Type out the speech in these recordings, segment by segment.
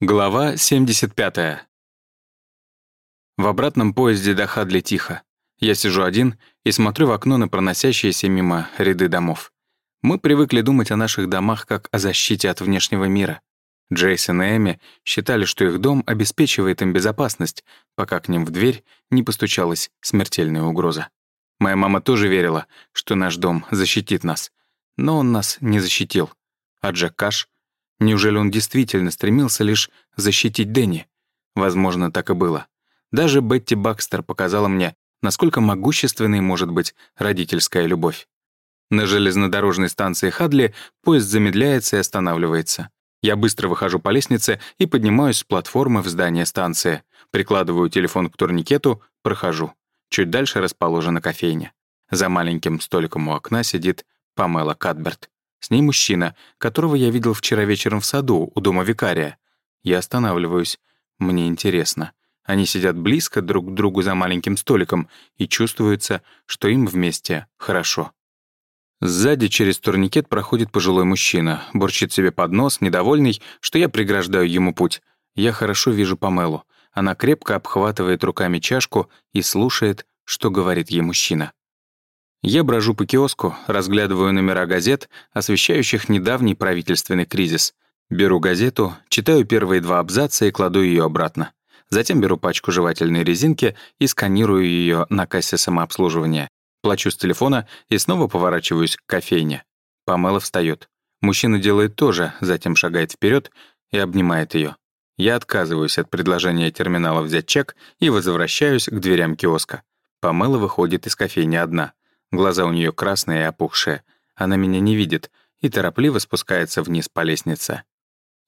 Глава 75. В обратном поезде до Хадли тихо. Я сижу один и смотрю в окно на проносящиеся мимо ряды домов. Мы привыкли думать о наших домах как о защите от внешнего мира. Джейсон и Эми считали, что их дом обеспечивает им безопасность, пока к ним в дверь не постучалась смертельная угроза. Моя мама тоже верила, что наш дом защитит нас. Но он нас не защитил. А Джек Каш — Неужели он действительно стремился лишь защитить Дэнни? Возможно, так и было. Даже Бетти Бакстер показала мне, насколько могущественной может быть родительская любовь. На железнодорожной станции Хадли поезд замедляется и останавливается. Я быстро выхожу по лестнице и поднимаюсь с платформы в здание станции. Прикладываю телефон к турникету, прохожу. Чуть дальше расположена кофейня. За маленьким столиком у окна сидит Памела Кадберт. С ней мужчина, которого я видел вчера вечером в саду у дома викария. Я останавливаюсь. Мне интересно. Они сидят близко друг к другу за маленьким столиком, и чувствуется, что им вместе хорошо. Сзади через турникет проходит пожилой мужчина, борчит себе под нос, недовольный, что я преграждаю ему путь. Я хорошо вижу Памелу. Она крепко обхватывает руками чашку и слушает, что говорит ей мужчина. Я брожу по киоску, разглядываю номера газет, освещающих недавний правительственный кризис. Беру газету, читаю первые два абзаца и кладу ее обратно. Затем беру пачку жевательной резинки и сканирую ее на кассе самообслуживания. Плачу с телефона и снова поворачиваюсь к кофейне. Памела встает. Мужчина делает то же, затем шагает вперед и обнимает ее. Я отказываюсь от предложения терминала взять чек и возвращаюсь к дверям киоска. Памела выходит из кофейни одна. Глаза у нее красные и опухшие. Она меня не видит и торопливо спускается вниз по лестнице.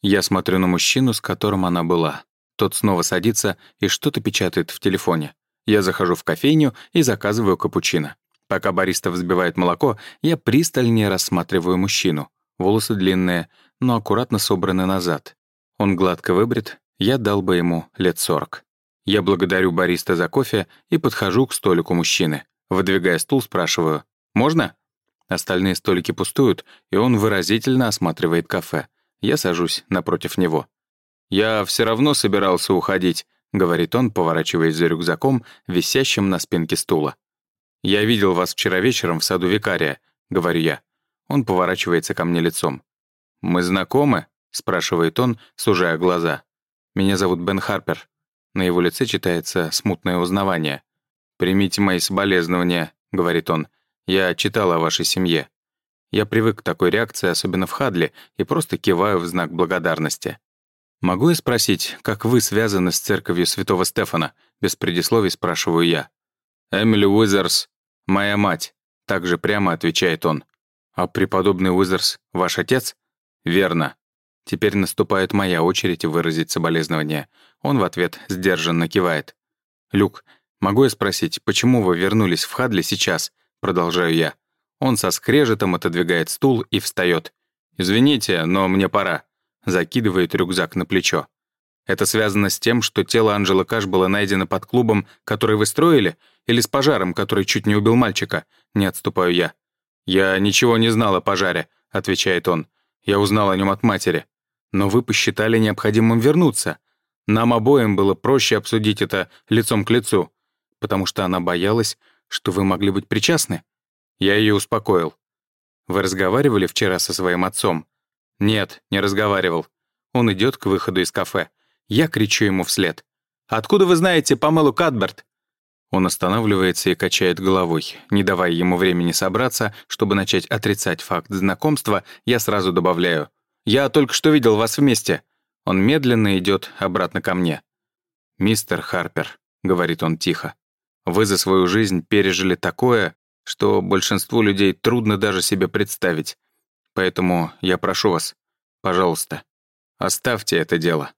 Я смотрю на мужчину, с которым она была. Тот снова садится и что-то печатает в телефоне. Я захожу в кофейню и заказываю капучино. Пока бариста взбивает молоко, я пристальнее рассматриваю мужчину. Волосы длинные, но аккуратно собраны назад. Он гладко выбрит, я дал бы ему лет сорок. Я благодарю бариста за кофе и подхожу к столику мужчины. Выдвигая стул, спрашиваю «Можно?». Остальные столики пустуют, и он выразительно осматривает кафе. Я сажусь напротив него. «Я все равно собирался уходить», — говорит он, поворачиваясь за рюкзаком, висящим на спинке стула. «Я видел вас вчера вечером в саду викария», — говорю я. Он поворачивается ко мне лицом. «Мы знакомы?» — спрашивает он, сужая глаза. «Меня зовут Бен Харпер». На его лице читается смутное узнавание. «Примите мои соболезнования», — говорит он. «Я читал о вашей семье». Я привык к такой реакции, особенно в Хадле, и просто киваю в знак благодарности. «Могу я спросить, как вы связаны с церковью святого Стефана?» Без предисловий спрашиваю я. «Эмили Уизерс, моя мать», — также прямо отвечает он. «А преподобный Уизерс ваш отец?» «Верно». Теперь наступает моя очередь выразить соболезнования. Он в ответ сдержанно кивает. «Люк, «Могу я спросить, почему вы вернулись в Хадли сейчас?» Продолжаю я. Он со скрежетом отодвигает стул и встает. «Извините, но мне пора». Закидывает рюкзак на плечо. «Это связано с тем, что тело Анжела Каш было найдено под клубом, который вы строили, или с пожаром, который чуть не убил мальчика?» Не отступаю я. «Я ничего не знал о пожаре», — отвечает он. «Я узнал о нем от матери. Но вы посчитали необходимым вернуться. Нам обоим было проще обсудить это лицом к лицу потому что она боялась, что вы могли быть причастны. Я ее успокоил. Вы разговаривали вчера со своим отцом? Нет, не разговаривал. Он идет к выходу из кафе. Я кричу ему вслед. «Откуда вы знаете Памелу Кадберт?» Он останавливается и качает головой. Не давая ему времени собраться, чтобы начать отрицать факт знакомства, я сразу добавляю. «Я только что видел вас вместе». Он медленно идет обратно ко мне. «Мистер Харпер», — говорит он тихо, вы за свою жизнь пережили такое, что большинству людей трудно даже себе представить. Поэтому я прошу вас, пожалуйста, оставьте это дело.